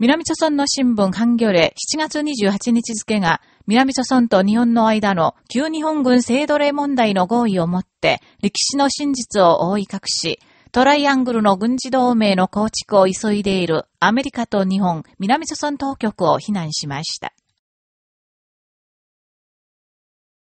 南朝村の新聞ハンギョレ7月28日付が、南朝村と日本の間の旧日本軍性奴隷問題の合意をもって、歴史の真実を覆い隠し、トライアングルの軍事同盟の構築を急いでいるアメリカと日本、南朝村当局を非難しました。